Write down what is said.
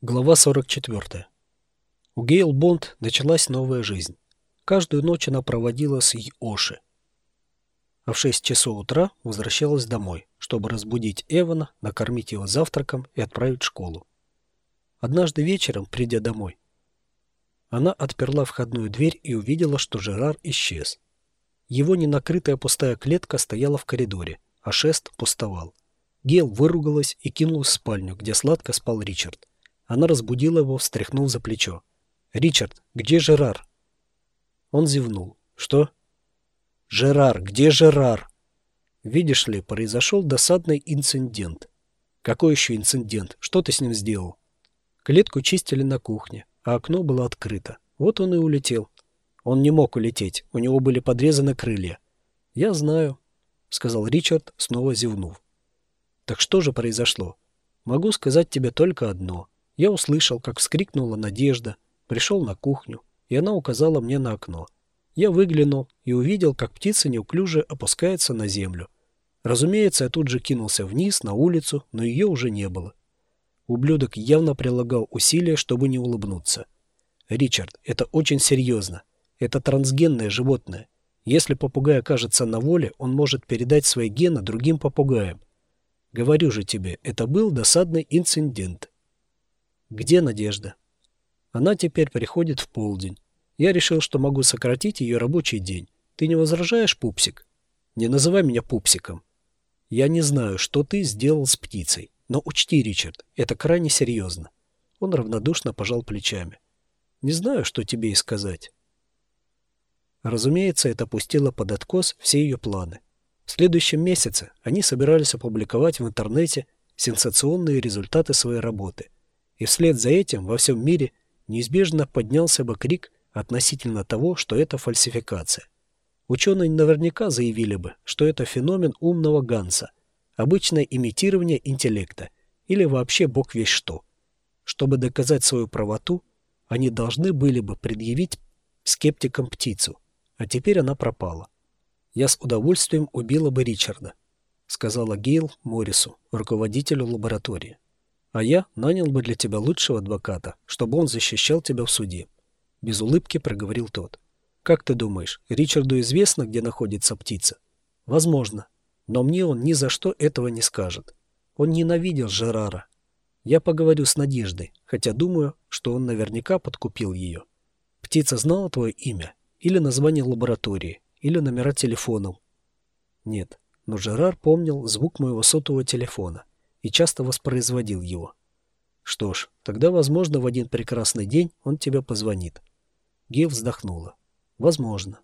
Глава 44. У Гейл Бонд началась новая жизнь. Каждую ночь она проводила с Йоши. А в 6 часов утра возвращалась домой, чтобы разбудить Эвана, накормить его завтраком и отправить в школу. Однажды вечером, придя домой, она отперла входную дверь и увидела, что Жерар исчез. Его ненакрытая пустая клетка стояла в коридоре, а шест пустовал. Гейл выругалась и кинулась в спальню, где сладко спал Ричард. Она разбудила его, встряхнув за плечо. «Ричард, где Жерар?» Он зевнул. «Что?» «Жерар, где Жерар?» «Видишь ли, произошел досадный инцидент». «Какой еще инцидент? Что ты с ним сделал?» Клетку чистили на кухне, а окно было открыто. Вот он и улетел. Он не мог улететь, у него были подрезаны крылья. «Я знаю», — сказал Ричард, снова зевнув. «Так что же произошло? Могу сказать тебе только одно. Я услышал, как вскрикнула Надежда, пришел на кухню, и она указала мне на окно. Я выглянул и увидел, как птица неуклюже опускается на землю. Разумеется, я тут же кинулся вниз, на улицу, но ее уже не было. Ублюдок явно прилагал усилия, чтобы не улыбнуться. «Ричард, это очень серьезно. Это трансгенное животное. Если попугай окажется на воле, он может передать свои гены другим попугаям. Говорю же тебе, это был досадный инцидент. Где Надежда? Она теперь приходит в полдень. Я решил, что могу сократить ее рабочий день. Ты не возражаешь, пупсик? Не называй меня пупсиком. Я не знаю, что ты сделал с птицей. Но учти, Ричард, это крайне серьезно. Он равнодушно пожал плечами. Не знаю, что тебе и сказать. Разумеется, это пустило под откос все ее планы. В следующем месяце они собирались опубликовать в интернете сенсационные результаты своей работы – и вслед за этим во всем мире неизбежно поднялся бы крик относительно того, что это фальсификация. Ученые наверняка заявили бы, что это феномен умного Ганса, обычное имитирование интеллекта или вообще бог весь что. Чтобы доказать свою правоту, они должны были бы предъявить скептикам птицу, а теперь она пропала. Я с удовольствием убила бы Ричарда, сказала Гейл Моррису, руководителю лаборатории. А я нанял бы для тебя лучшего адвоката, чтобы он защищал тебя в суде. Без улыбки проговорил тот. Как ты думаешь, Ричарду известно, где находится птица? Возможно. Но мне он ни за что этого не скажет. Он ненавидел Жерара. Я поговорю с Надеждой, хотя думаю, что он наверняка подкупил ее. Птица знала твое имя? Или название лаборатории? Или номера телефонов? Нет, но Жерар помнил звук моего сотового телефона и часто воспроизводил его. Что ж, тогда, возможно, в один прекрасный день он тебе позвонит. Гейл вздохнула. Возможно.